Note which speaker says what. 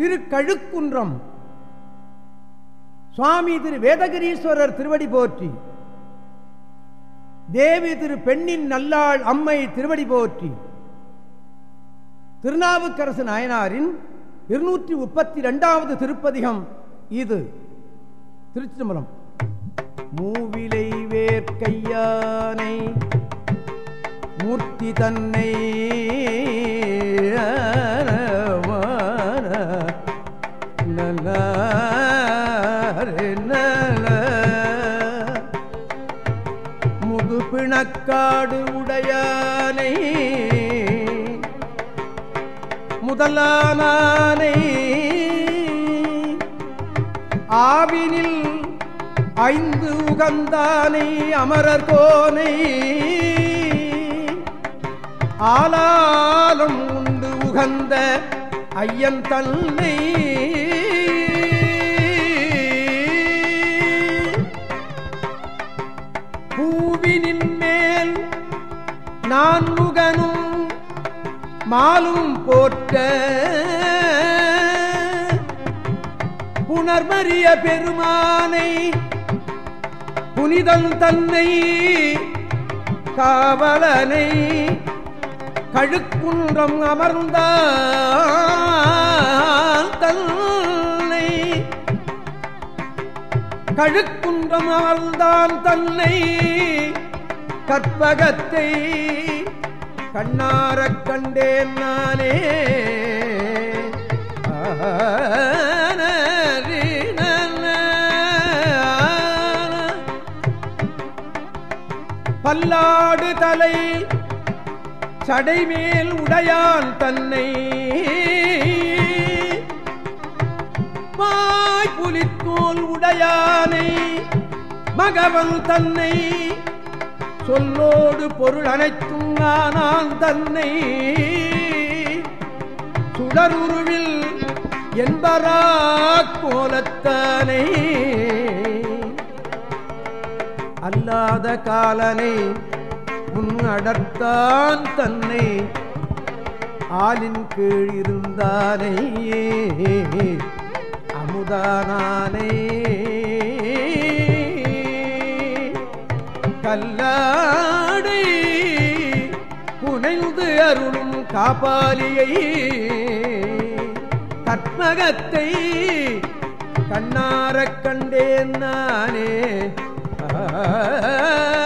Speaker 1: திரு கழுக்குன்றம் சுவாமி திரு வேதகிரீஸ்வரர் திருவடி போற்றி. தேவி திரு பெண்ணின் நல்லாள் அம்மை திருவடி போற்றி. திருநாவுக்கரசு நாயனாரின் இருநூற்றி முப்பத்தி இரண்டாவது திருப்பதிகம் இது. திருச்சிதம்பரம் மூவிலை வேர்க்கையானை மூர்த்தி தன்னை பிணக்காடு உடையானை முதலானானை ஆவினில் ஐந்து உகந்தானை அமரர் கோனை ஆலாலம் உண்டு உகந்த ஐயன் தன்னை நான் முகனும் மாலும் போற்ற புனர்மறிய பெருமானை புனிதன் தன்னை காவலனை கழுக்குன்றம் அமர்ந்த தன்னை. கழுக்குன்றம் அமர்ந்தான் தன்னை கற்பகத்தை கண்ணாரக் கண்டேன் நானே. பல்லாடு தலை சடைமேல் உடையான் தன்னை. புலித்தோல் உடையானை மகவன் தன்னை. சொல்லோடு பொருள் அனைத்தும் நானான் தன்னை. சுடருருவில் என்பரா கோலத்தானை அல்லாத காலனை முன் அடர்த்தான் தன்னை. ஆளின் கீழ் இருந்தானே அமுதானானே. கல்லாடை புனைந்து அருளும் காப்பாலியை கற்பகத்தை கண்ணாரக் கண்டேன் நானே. ஆ.